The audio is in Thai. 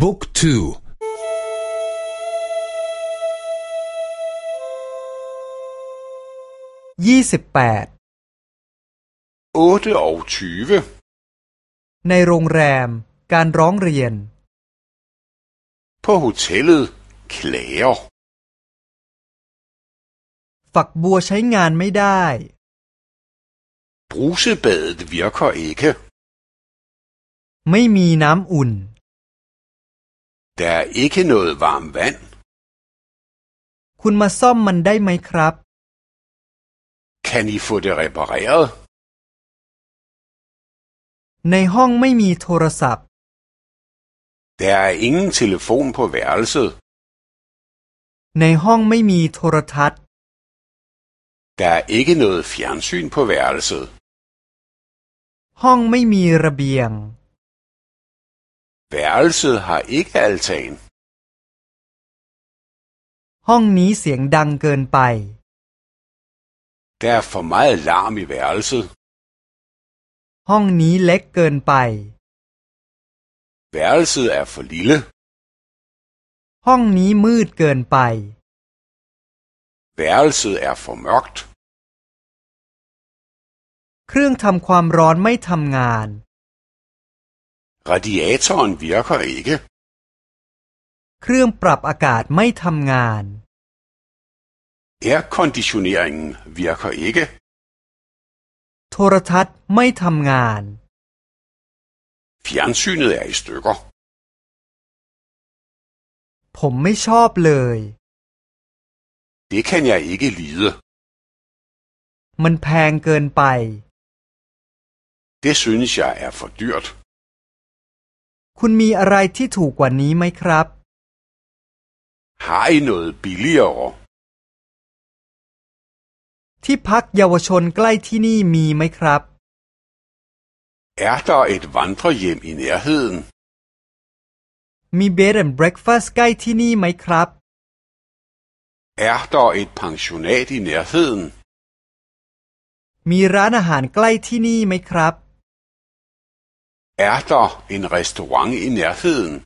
บุ๊กทูยี่สิบแปดโอเดอชีวในโรงแรม การร้องเรียนพ å h ห t เชลเคลีย g ฝักบัวใช้งานไม่ได้บ r u ซ e b ดวิ่ง i r k e ไม่มีน้ำอุ่น Der er ikke noget varmt vand. คุณมาซ่อมมันได้ไหมครับ Kan I få det repareret? ในห้องไม่มีโทรศัพท์ Der er ingen telefon på værelset. ในห้องไม่มีโทรทัศน์ Der er ikke noget fjernsyn på værelset. ห้องไม่มีระเบียง Værelset har ikke altan. ห้องนี้เสียงดังเกินไป Der er for meget larm i værelset. ห้องนี้เล็กเกินไป Værelset er for lille. ห้องนี้มืดเกินไป Værelset er for mørkt. เครื่องทำความร้อนไม่ทำงาน Radiatoren virker ikke. เครื่องปรับอากาศไม่ทำงาน Airconditioneringen virker ikke. โทรทัศน์ไม่ทำงาน Fjernsynet er i stykker. ผมไม่ชอบเลย Det kan jeg ikke lide. มันแพงเกินไป Det synes jeg er for dyrt. คุณมีอะไรที่ถูกกว่านี้ไหมครับ Har I noget billigere? ที่พักเยาวชนใกล้ที่นี่มีไหมครับ Er der et vandrehjem i nærheden? มี bed and breakfast ใกล้ที่นี่ไหมครับ Er der et pensionat i nærheden? มีร้านอาหารใกล้ที่นี่ไหมครับ Er der en restaurant i nærheden?